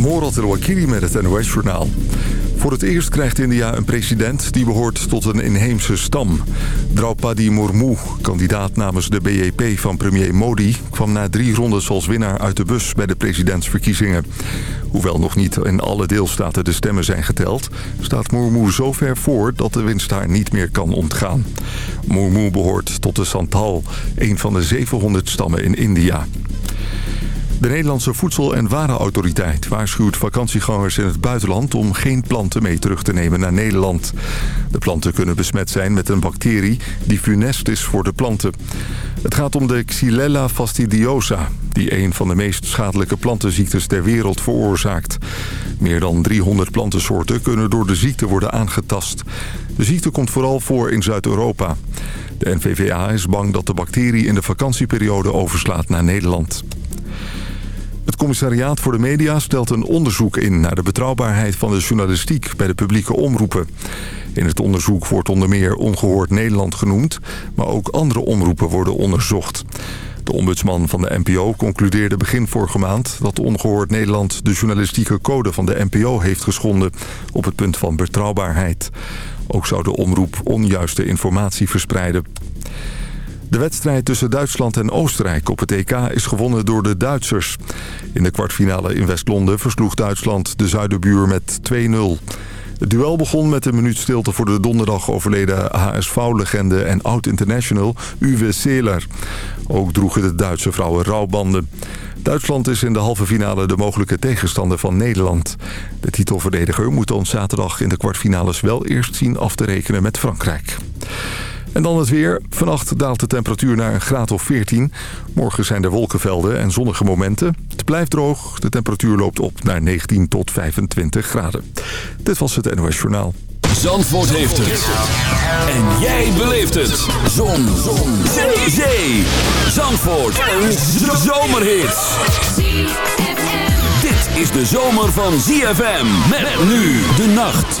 Morat El-Wakili met het NOS-journaal. Voor het eerst krijgt India een president die behoort tot een inheemse stam. Draupadi Murmu, kandidaat namens de BJP van premier Modi... kwam na drie rondes als winnaar uit de bus bij de presidentsverkiezingen. Hoewel nog niet in alle deelstaten de stemmen zijn geteld... staat Murmu zo ver voor dat de winst haar niet meer kan ontgaan. Murmu behoort tot de Santhal, een van de 700 stammen in India. De Nederlandse Voedsel- en Warenautoriteit waarschuwt vakantiegangers in het buitenland om geen planten mee terug te nemen naar Nederland. De planten kunnen besmet zijn met een bacterie die funest is voor de planten. Het gaat om de Xylella fastidiosa, die een van de meest schadelijke plantenziektes ter wereld veroorzaakt. Meer dan 300 plantensoorten kunnen door de ziekte worden aangetast. De ziekte komt vooral voor in Zuid-Europa. De NVVA is bang dat de bacterie in de vakantieperiode overslaat naar Nederland. Commissariaat voor de media stelt een onderzoek in... naar de betrouwbaarheid van de journalistiek bij de publieke omroepen. In het onderzoek wordt onder meer Ongehoord Nederland genoemd... maar ook andere omroepen worden onderzocht. De ombudsman van de NPO concludeerde begin vorige maand... dat Ongehoord Nederland de journalistieke code van de NPO heeft geschonden... op het punt van betrouwbaarheid. Ook zou de omroep onjuiste informatie verspreiden. De wedstrijd tussen Duitsland en Oostenrijk op het EK is gewonnen door de Duitsers. In de kwartfinale in West-Londen versloeg Duitsland de zuiderbuur met 2-0. Het duel begon met een minuut stilte voor de donderdag overleden HSV-legende en oud-international Uwe Seeler. Ook droegen de Duitse vrouwen rouwbanden. Duitsland is in de halve finale de mogelijke tegenstander van Nederland. De titelverdediger moet ons zaterdag in de kwartfinales wel eerst zien af te rekenen met Frankrijk. En dan het weer. Vannacht daalt de temperatuur naar een graad of 14. Morgen zijn er wolkenvelden en zonnige momenten. Het blijft droog. De temperatuur loopt op naar 19 tot 25 graden. Dit was het NOS Journaal. Zandvoort heeft het. En jij beleeft het. Zon. Zon. Zee. Zee. Zandvoort. Een zomerhit. Dit is de zomer van ZFM. Met nu de nacht.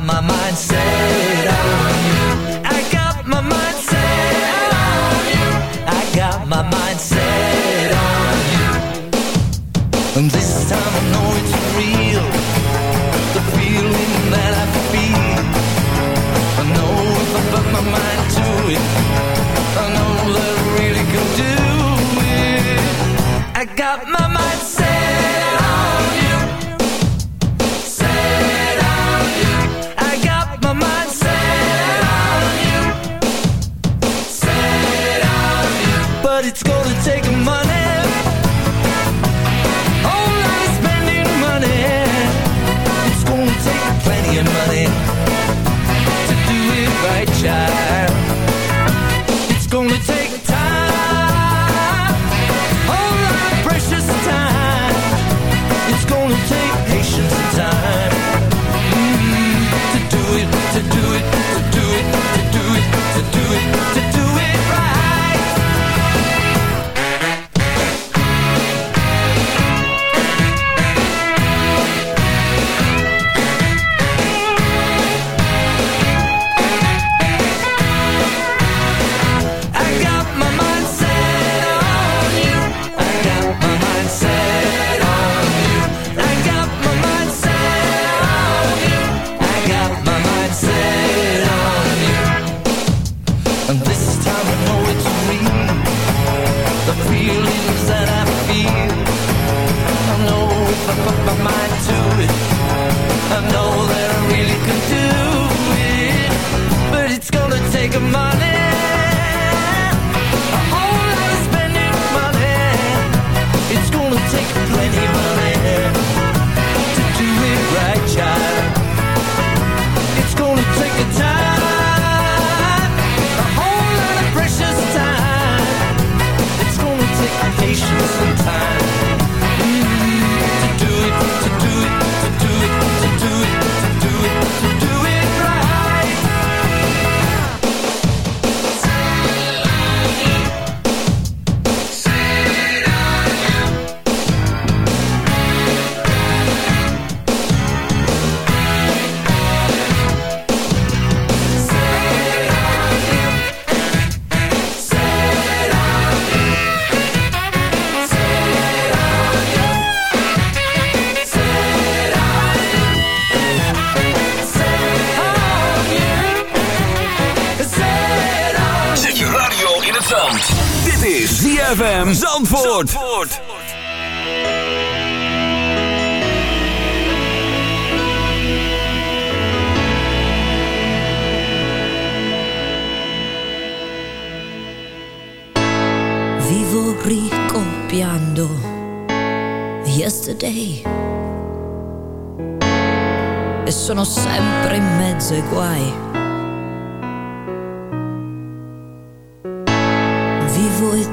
my mind said. ZFM Zandvoort. Zandvoort. Vivo ricopiando yesterday E sono sempre in mezzo ai guai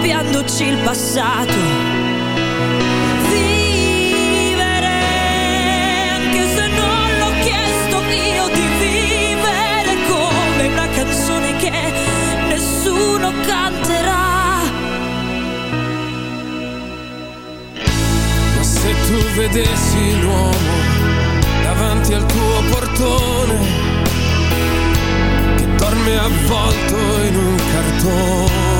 copiandoci il passato. Vivere, anche se non l'ho chiesto io di vivere come una canzone che nessuno canterà. Ma se tu vedessi l'uomo davanti al tuo portone, che dorme avvolto in un cartone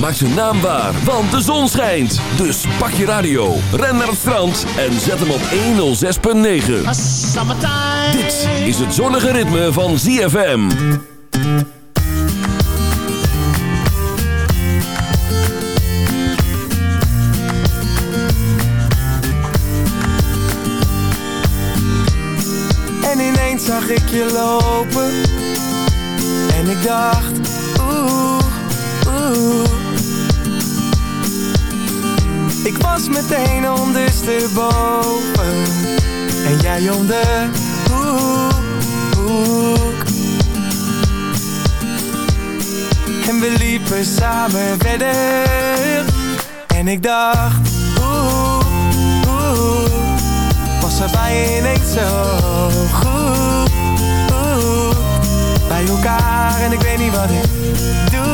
Maak zijn naam waar, want de zon schijnt. Dus pak je radio, ren naar het strand en zet hem op 106.9. Dit is het zonnige ritme van ZFM. En ineens zag ik je lopen En ik dacht Oeh, oeh Ik was meteen ondersteboven. En jij om de hoek. En we liepen samen verder. En ik dacht Oeh, oeh was er bij zo goed? Oeh, Bij elkaar en ik weet niet wat ik doe